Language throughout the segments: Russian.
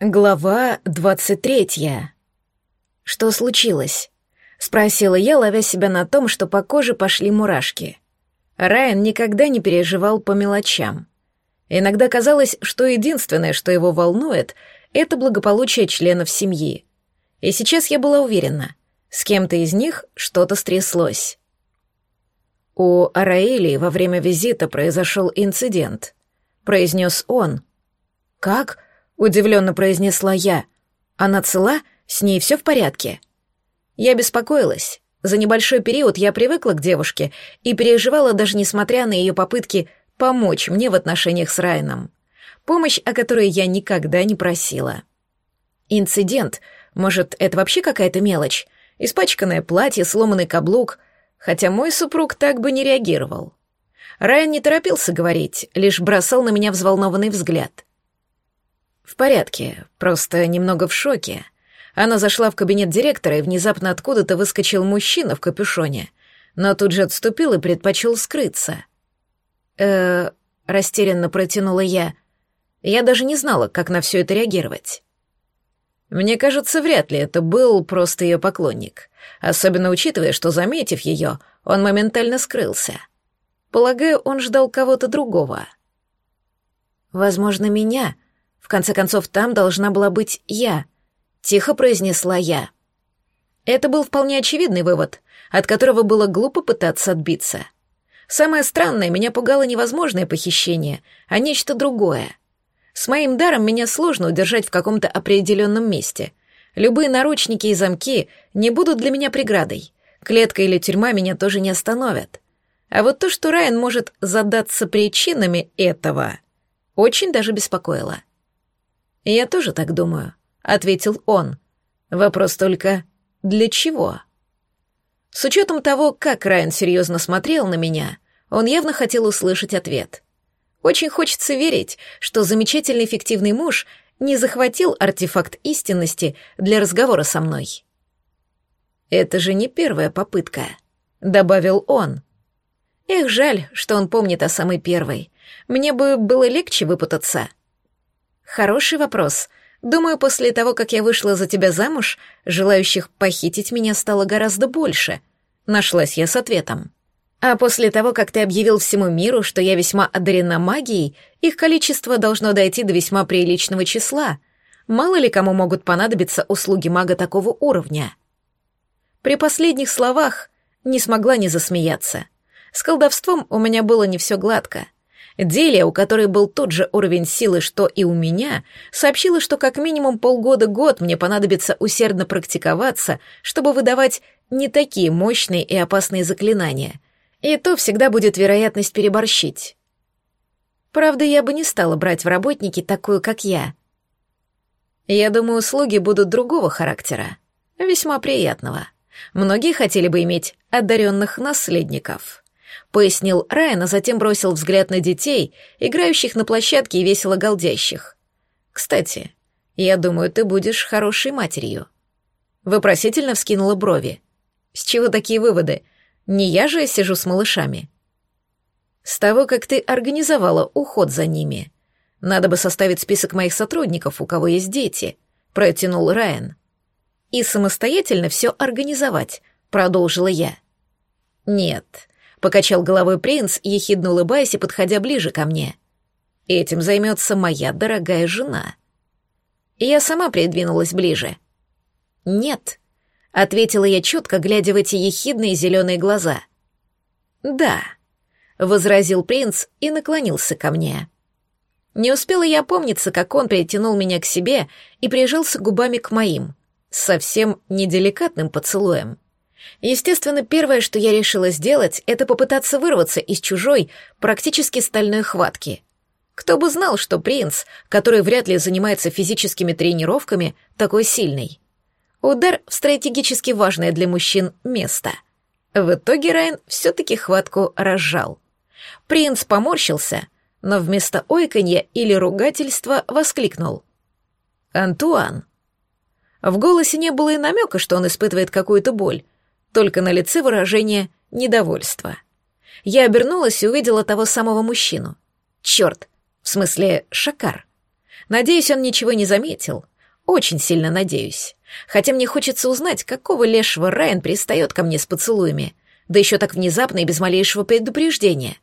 Глава двадцать третья. Что случилось? Спросила я, ловя себя на том, что по коже пошли мурашки. Райан никогда не переживал по мелочам. Иногда казалось, что единственное, что его волнует, это благополучие членов семьи. И сейчас я была уверена, с кем-то из них что-то стряслось. У Араэлии во время визита произошел инцидент, произнес он. Как? Удивленно произнесла я. Она цела? С ней все в порядке? Я беспокоилась. За небольшой период я привыкла к девушке и переживала даже несмотря на ее попытки помочь мне в отношениях с Райаном. Помощь, о которой я никогда не просила. Инцидент. Может, это вообще какая-то мелочь? Испачканное платье, сломанный каблук. Хотя мой супруг так бы не реагировал. Райан не торопился говорить, лишь бросал на меня взволнованный взгляд. «В порядке, просто немного в шоке». Она зашла в кабинет директора, и внезапно откуда-то выскочил мужчина в капюшоне, но тут же отступил и предпочел скрыться. э растерянно протянула я. Я даже не знала, как на все это реагировать. Мне кажется, вряд ли это был просто ее поклонник, особенно учитывая, что, заметив ее, он моментально скрылся. Полагаю, он ждал кого-то другого. Возможно, меня — в конце концов, там должна была быть я. Тихо произнесла я. Это был вполне очевидный вывод, от которого было глупо пытаться отбиться. Самое странное, меня пугало невозможное похищение, а нечто другое. С моим даром меня сложно удержать в каком-то определенном месте. Любые наручники и замки не будут для меня преградой. Клетка или тюрьма меня тоже не остановят. А вот то, что Райан может задаться причинами этого, очень даже беспокоило. «Я тоже так думаю», — ответил он. «Вопрос только, для чего?» С учетом того, как Райан серьезно смотрел на меня, он явно хотел услышать ответ. Очень хочется верить, что замечательный фиктивный муж не захватил артефакт истинности для разговора со мной. «Это же не первая попытка», — добавил он. Эх, жаль, что он помнит о самой первой. Мне бы было легче выпутаться. Хороший вопрос. Думаю, после того, как я вышла за тебя замуж, желающих похитить меня стало гораздо больше. Нашлась я с ответом. А после того, как ты объявил всему миру, что я весьма одарена магией, их количество должно дойти до весьма приличного числа. Мало ли кому могут понадобиться услуги мага такого уровня. При последних словах не смогла не засмеяться. С колдовством у меня было не все гладко — Делия, у которой был тот же уровень силы, что и у меня, сообщила, что как минимум полгода-год мне понадобится усердно практиковаться, чтобы выдавать не такие мощные и опасные заклинания. И то всегда будет вероятность переборщить. Правда, я бы не стала брать в работники такую, как я. Я думаю, услуги будут другого характера, весьма приятного. Многие хотели бы иметь одаренных наследников. — пояснил Райан, а затем бросил взгляд на детей, играющих на площадке и весело галдящих. «Кстати, я думаю, ты будешь хорошей матерью». Вопросительно вскинула брови. «С чего такие выводы? Не я же сижу с малышами». «С того, как ты организовала уход за ними. Надо бы составить список моих сотрудников, у кого есть дети», — протянул Райан. «И самостоятельно все организовать», — продолжила я. «Нет, Покачал головой принц, ехидно улыбаясь и подходя ближе ко мне. Этим займется моя дорогая жена. Я сама придвинулась ближе. Нет, ответила я чутко, глядя в эти ехидные зеленые глаза. Да, возразил принц и наклонился ко мне. Не успела я помниться, как он притянул меня к себе и прижался губами к моим, совсем неделикатным поцелуем. Естественно, первое, что я решила сделать, это попытаться вырваться из чужой, практически стальной хватки. Кто бы знал, что принц, который вряд ли занимается физическими тренировками, такой сильный. Удар в стратегически важное для мужчин место. В итоге Райан все-таки хватку разжал. Принц поморщился, но вместо ойканья или ругательства воскликнул. «Антуан!» В голосе не было и намека, что он испытывает какую-то боль, только на лице выражение недовольства. Я обернулась и увидела того самого мужчину. Черт, в смысле, шакар. Надеюсь, он ничего не заметил. Очень сильно надеюсь. Хотя мне хочется узнать, какого лешего Райан пристает ко мне с поцелуями, да еще так внезапно и без малейшего предупреждения.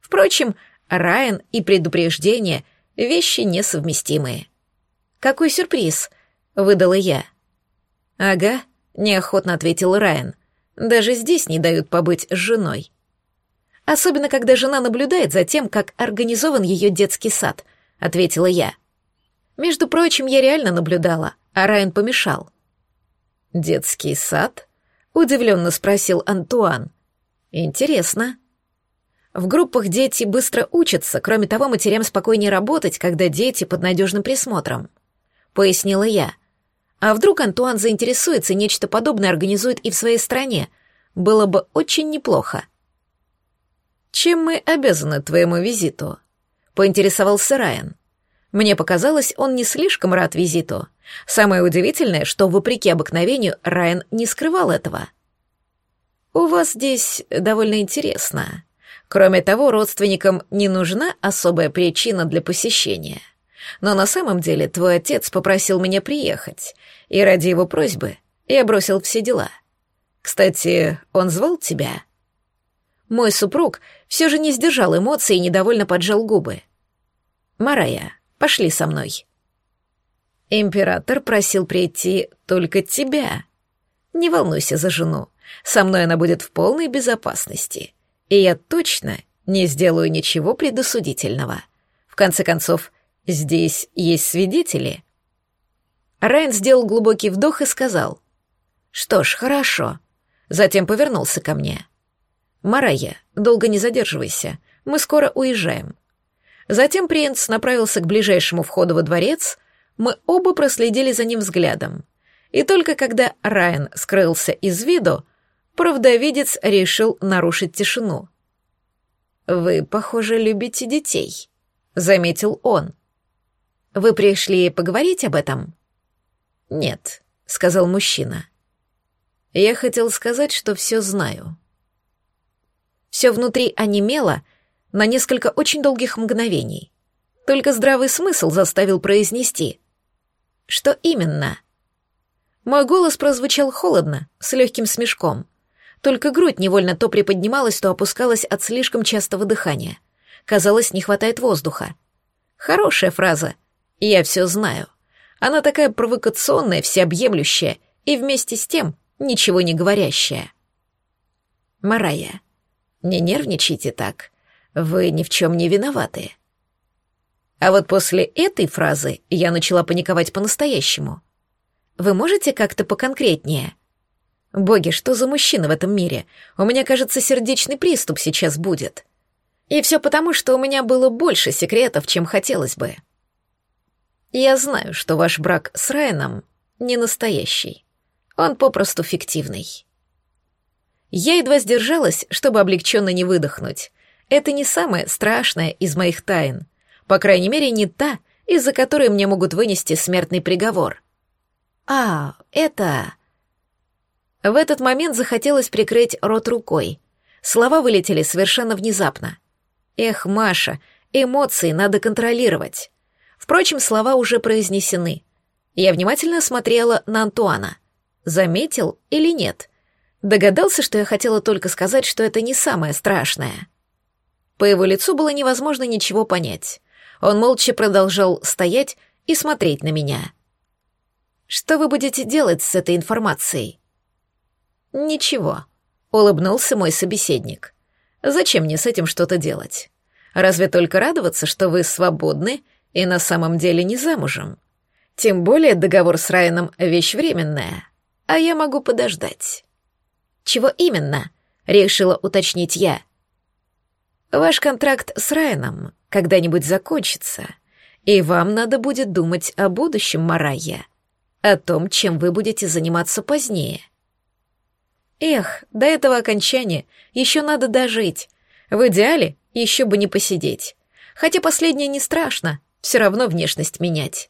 Впрочем, Райан и предупреждение — вещи несовместимые. «Какой сюрприз?» — выдала я. «Ага», — неохотно ответил Райан. «Даже здесь не дают побыть с женой». Особенно, когда жена наблюдает за тем, как организован ее детский сад, ответила я. Между прочим, я реально наблюдала, а Райан помешал. Детский сад? удивленно спросил Антуан. Интересно. В группах дети быстро учатся, кроме того, матерям спокойнее работать, когда дети под надежным присмотром, пояснила я. А вдруг Антуан заинтересуется, нечто подобное организует и в своей стране? Было бы очень неплохо. «Чем мы обязаны твоему визиту?» — поинтересовался Райан. Мне показалось, он не слишком рад визиту. Самое удивительное, что, вопреки обыкновению, Райан не скрывал этого. «У вас здесь довольно интересно. Кроме того, родственникам не нужна особая причина для посещения. Но на самом деле твой отец попросил меня приехать, и ради его просьбы я бросил все дела. Кстати, он звал тебя?» Мой супруг все же не сдержал эмоций и недовольно поджал губы. «Марая, пошли со мной». Император просил прийти только тебя. Не волнуйся за жену, со мной она будет в полной безопасности, и я точно не сделаю ничего предосудительного. В конце концов, здесь есть свидетели. Райан сделал глубокий вдох и сказал, «Что ж, хорошо». Затем повернулся ко мне. «Марая, долго не задерживайся, мы скоро уезжаем». Затем принц направился к ближайшему входу во дворец, мы оба проследили за ним взглядом. И только когда Райан скрылся из виду, правдовидец решил нарушить тишину. «Вы, похоже, любите детей», — заметил он. «Вы пришли поговорить об этом?» «Нет», — сказал мужчина. «Я хотел сказать, что все знаю». Все внутри онемело на несколько очень долгих мгновений. Только здравый смысл заставил произнести. «Что именно?» Мой голос прозвучал холодно, с легким смешком. Только грудь невольно то приподнималась, то опускалась от слишком частого дыхания. Казалось, не хватает воздуха. Хорошая фраза. Я все знаю. Она такая провокационная, всеобъемлющая и вместе с тем ничего не говорящая. Марая. Не нервничайте так. Вы ни в чем не виноваты. А вот после этой фразы я начала паниковать по-настоящему. Вы можете как-то поконкретнее? Боги, что за мужчина в этом мире? У меня, кажется, сердечный приступ сейчас будет. И все потому, что у меня было больше секретов, чем хотелось бы. Я знаю, что ваш брак с Райаном не настоящий. Он попросту фиктивный. Я едва сдержалась, чтобы облегченно не выдохнуть. Это не самое страшное из моих тайн. По крайней мере, не та, из-за которой мне могут вынести смертный приговор. А, это... В этот момент захотелось прикрыть рот рукой. Слова вылетели совершенно внезапно. Эх, Маша, эмоции надо контролировать. Впрочем, слова уже произнесены. Я внимательно смотрела на Антуана. Заметил или нет? Догадался, что я хотела только сказать, что это не самое страшное. По его лицу было невозможно ничего понять. Он молча продолжал стоять и смотреть на меня. «Что вы будете делать с этой информацией?» «Ничего», — улыбнулся мой собеседник. «Зачем мне с этим что-то делать? Разве только радоваться, что вы свободны и на самом деле не замужем? Тем более договор с Райаном — вещь временная, а я могу подождать». «Чего именно?» — решила уточнить я. «Ваш контракт с Райаном когда-нибудь закончится, и вам надо будет думать о будущем, Марайя, о том, чем вы будете заниматься позднее». Эх, до этого окончания еще надо дожить. В идеале еще бы не посидеть. Хотя последнее не страшно, все равно внешность менять.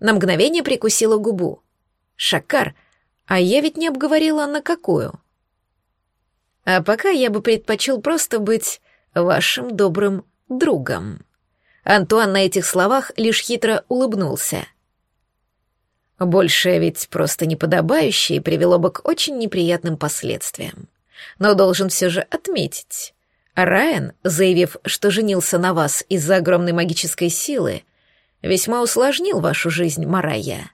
На мгновение прикусила губу. Шакар, а я ведь не обговорила на какую. А пока я бы предпочел просто быть вашим добрым другом. Антуан на этих словах лишь хитро улыбнулся. Большее ведь просто неподобающее привело бы к очень неприятным последствиям. Но должен все же отметить. Райан, заявив, что женился на вас из-за огромной магической силы, весьма усложнил вашу жизнь, Марая.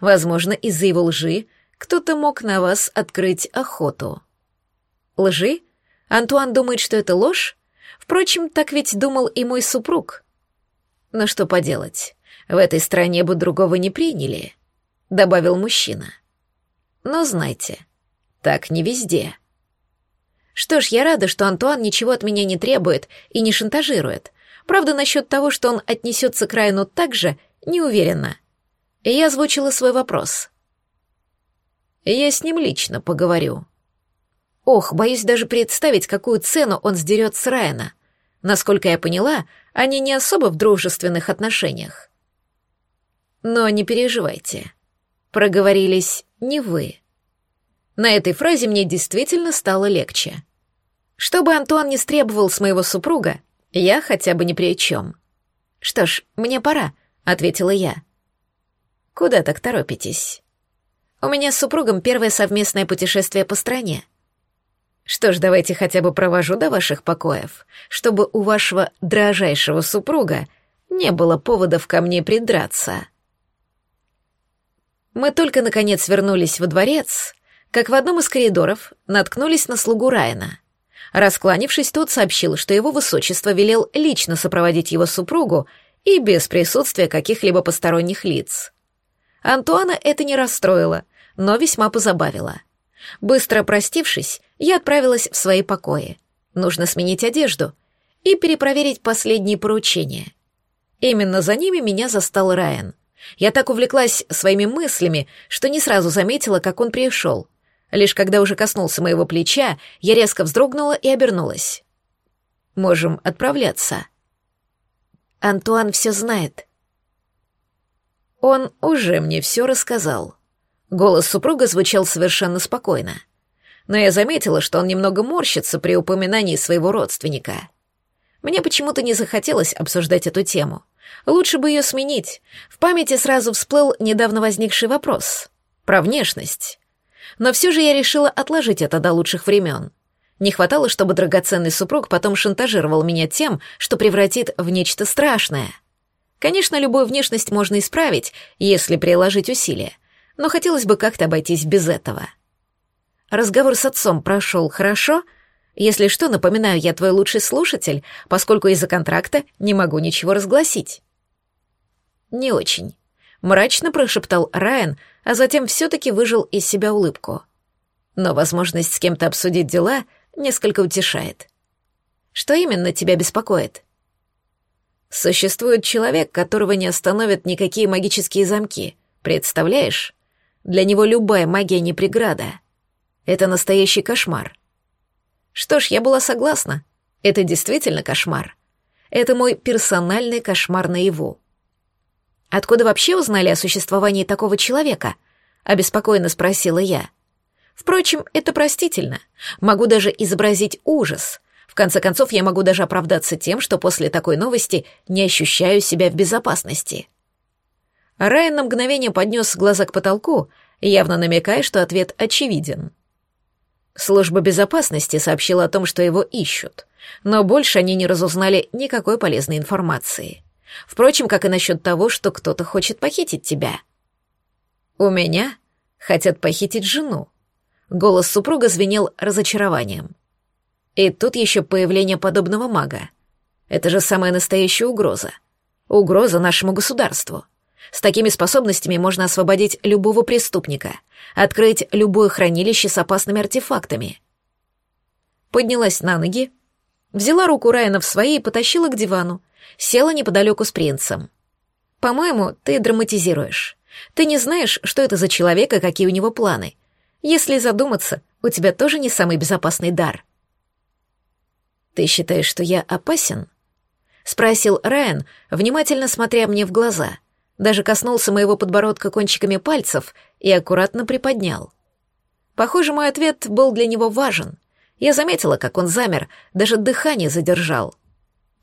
Возможно, из-за его лжи кто-то мог на вас открыть охоту. Лжи? Антуан думает, что это ложь? Впрочем, так ведь думал и мой супруг. Но что поделать, в этой стране бы другого не приняли, добавил мужчина. Но знайте, так не везде. Что ж, я рада, что Антуан ничего от меня не требует и не шантажирует. Правда, насчет того, что он отнесется к Райну так же, не уверена. И я озвучила свой вопрос. Я с ним лично поговорю. Ох, боюсь даже представить, какую цену он сдерет с Райана. Насколько я поняла, они не особо в дружественных отношениях. Но не переживайте. Проговорились не вы. На этой фразе мне действительно стало легче. Чтобы Антуан не стребовал с моего супруга, я хотя бы ни при чем. «Что ж, мне пора», — ответила я. «Куда так торопитесь?» «У меня с супругом первое совместное путешествие по стране». «Что ж, давайте хотя бы провожу до ваших покоев, чтобы у вашего дрожайшего супруга не было поводов ко мне придраться». Мы только, наконец, вернулись во дворец, как в одном из коридоров наткнулись на слугу Райана. Раскланившись, тот сообщил, что его высочество велел лично сопроводить его супругу и без присутствия каких-либо посторонних лиц. Антуана это не расстроило, но весьма позабавило. Быстро простившись, я отправилась в свои покои. Нужно сменить одежду и перепроверить последние поручения. Именно за ними меня застал Райан. Я так увлеклась своими мыслями, что не сразу заметила, как он пришел — Лишь когда уже коснулся моего плеча, я резко вздрогнула и обернулась. «Можем отправляться». «Антуан все знает». Он уже мне все рассказал. Голос супруга звучал совершенно спокойно. Но я заметила, что он немного морщится при упоминании своего родственника. Мне почему-то не захотелось обсуждать эту тему. Лучше бы ее сменить. В памяти сразу всплыл недавно возникший вопрос. Про внешность. Но все же я решила отложить это до лучших времен. Не хватало, чтобы драгоценный супруг потом шантажировал меня тем, что превратит в нечто страшное. Конечно, любую внешность можно исправить, если приложить усилия, но хотелось бы как-то обойтись без этого. Разговор с отцом прошел хорошо. Если что, напоминаю, я твой лучший слушатель, поскольку из-за контракта не могу ничего разгласить. Не очень. Мрачно прошептал Райан, а затем все-таки выжил из себя улыбку. Но возможность с кем-то обсудить дела несколько утешает. Что именно тебя беспокоит? Существует человек, которого не остановят никакие магические замки. Представляешь? Для него любая магия не преграда. Это настоящий кошмар. Что ж, я была согласна. Это действительно кошмар. Это мой персональный кошмар наяву. Откуда вообще узнали о существовании такого человека? Обеспокоенно спросила я. Впрочем, это простительно. Могу даже изобразить ужас. В конце концов, я могу даже оправдаться тем, что после такой новости не ощущаю себя в безопасности. Райан на мгновение поднес глаза к потолку, явно намекая, что ответ очевиден. Служба безопасности сообщила о том, что его ищут, но больше они не разузнали никакой полезной информации. Впрочем, как и насчет того, что кто-то хочет похитить тебя. У меня хотят похитить жену. Голос супруга звенел разочарованием. И тут еще появление подобного мага. Это же самая настоящая угроза. Угроза нашему государству. С такими способностями можно освободить любого преступника, открыть любое хранилище с опасными артефактами. Поднялась на ноги, взяла руку Райана в свои и потащила к дивану, села неподалеку с принцем. «По-моему, ты драматизируешь. Ты не знаешь, что это за человек и какие у него планы. Если задуматься, у тебя тоже не самый безопасный дар». «Ты считаешь, что я опасен?» — спросил Райан, внимательно смотря мне в глаза. Даже коснулся моего подбородка кончиками пальцев и аккуратно приподнял. Похоже, мой ответ был для него важен. Я заметила, как он замер, даже дыхание задержал —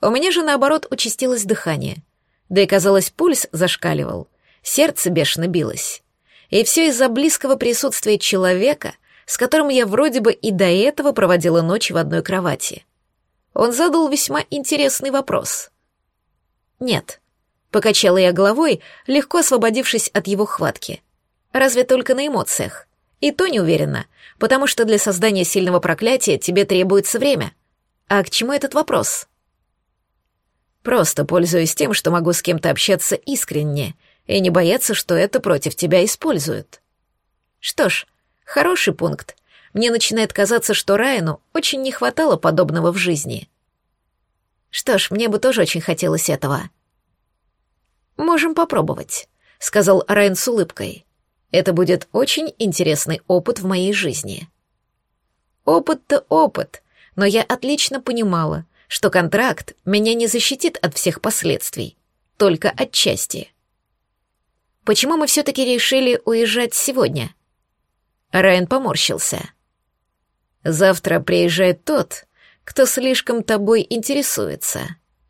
У меня же, наоборот, участилось дыхание. Да и, казалось, пульс зашкаливал, сердце бешено билось. И все из-за близкого присутствия человека, с которым я вроде бы и до этого проводила ночь в одной кровати. Он задал весьма интересный вопрос. «Нет», — покачала я головой, легко освободившись от его хватки. «Разве только на эмоциях? И то не уверена, потому что для создания сильного проклятия тебе требуется время. А к чему этот вопрос?» Просто пользуюсь тем, что могу с кем-то общаться искренне и не бояться, что это против тебя используют. Что ж, хороший пункт. Мне начинает казаться, что Райану очень не хватало подобного в жизни. Что ж, мне бы тоже очень хотелось этого. Можем попробовать, сказал Райан с улыбкой. Это будет очень интересный опыт в моей жизни. Опыт-то опыт, но я отлично понимала, что контракт меня не защитит от всех последствий, только отчасти. Почему мы все-таки решили уезжать сегодня? Райан поморщился. Завтра приезжает тот, кто слишком тобой интересуется,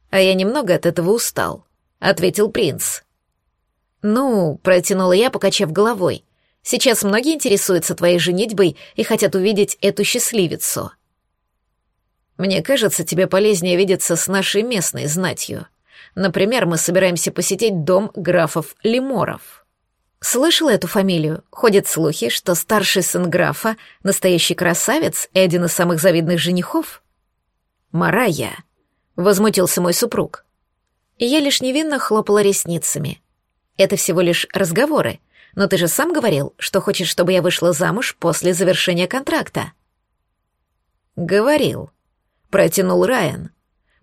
а я немного от этого устал, ответил принц. Ну, протянула я, покачав головой. Сейчас многие интересуются твоей женитьбой и хотят увидеть эту счастливицу. Мне кажется, тебе полезнее видеться с нашей местной знатью. Например, мы собираемся посетить дом графов Леморов. Слышала эту фамилию? Ходят слухи, что старший сын графа — настоящий красавец и один из самых завидных женихов. Марая, — возмутился мой супруг. И я лишь невинно хлопала ресницами. Это всего лишь разговоры, но ты же сам говорил, что хочешь, чтобы я вышла замуж после завершения контракта. Говорил, протянул Райан.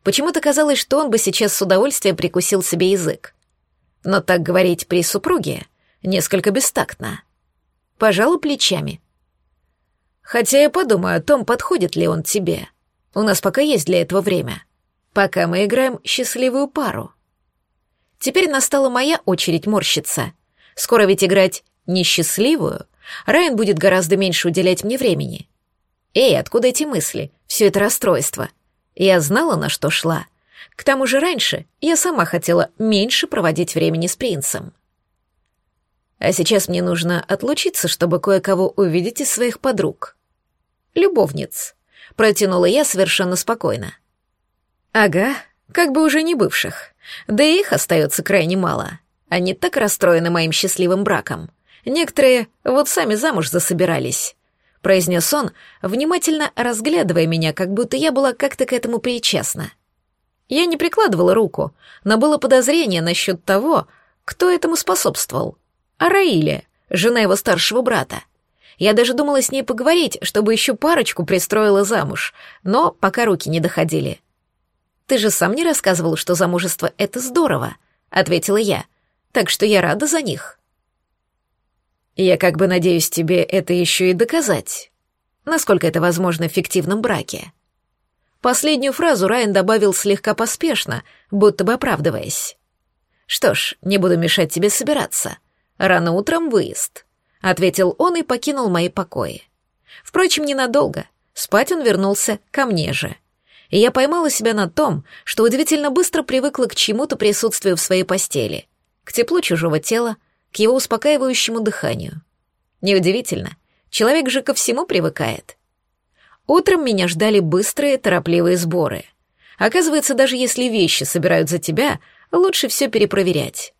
Почему-то казалось, что он бы сейчас с удовольствием прикусил себе язык. Но так говорить при супруге несколько бестактно. Пожалуй, плечами. Хотя я подумаю о том, подходит ли он тебе. У нас пока есть для этого время. Пока мы играем счастливую пару. Теперь настала моя очередь морщиться. Скоро ведь играть несчастливую. Райан будет гораздо меньше уделять мне времени. Эй, откуда эти мысли? Все это расстройство. Я знала, на что шла. К тому же раньше я сама хотела меньше проводить времени с принцем. А сейчас мне нужно отлучиться, чтобы кое-кого увидеть из своих подруг. Любовниц. Протянула я совершенно спокойно. Ага, как бы уже не бывших. Да и их остается крайне мало. Они так расстроены моим счастливым браком. Некоторые вот сами замуж засобирались. — произнес он, внимательно разглядывая меня, как будто я была как-то к этому причастна. Я не прикладывала руку, но было подозрение насчет того, кто этому способствовал. А Раиля, жена его старшего брата. Я даже думала с ней поговорить, чтобы еще парочку пристроила замуж, но пока руки не доходили. «Ты же сам не рассказывал, что замужество — это здорово», — ответила я, «так что я рада за них». Я как бы надеюсь тебе это еще и доказать. Насколько это возможно в фиктивном браке. Последнюю фразу Райан добавил слегка поспешно, будто бы оправдываясь. «Что ж, не буду мешать тебе собираться. Рано утром выезд», — ответил он и покинул мои покои. Впрочем, ненадолго. Спать он вернулся ко мне же. И я поймала себя на том, что удивительно быстро привыкла к чему-то присутствию в своей постели, к теплу чужого тела, к его успокаивающему дыханию. Неудивительно, человек же ко всему привыкает. Утром меня ждали быстрые, торопливые сборы. Оказывается, даже если вещи собирают за тебя, лучше все перепроверять.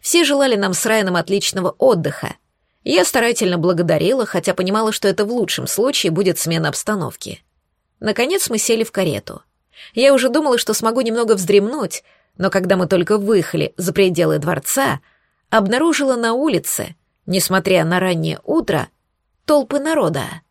Все желали нам с Райаном отличного отдыха. Я старательно благодарила, хотя понимала, что это в лучшем случае будет смена обстановки. Наконец мы сели в карету. Я уже думала, что смогу немного вздремнуть, но когда мы только выехали за пределы дворца — обнаружила на улице, несмотря на раннее утро, толпы народа.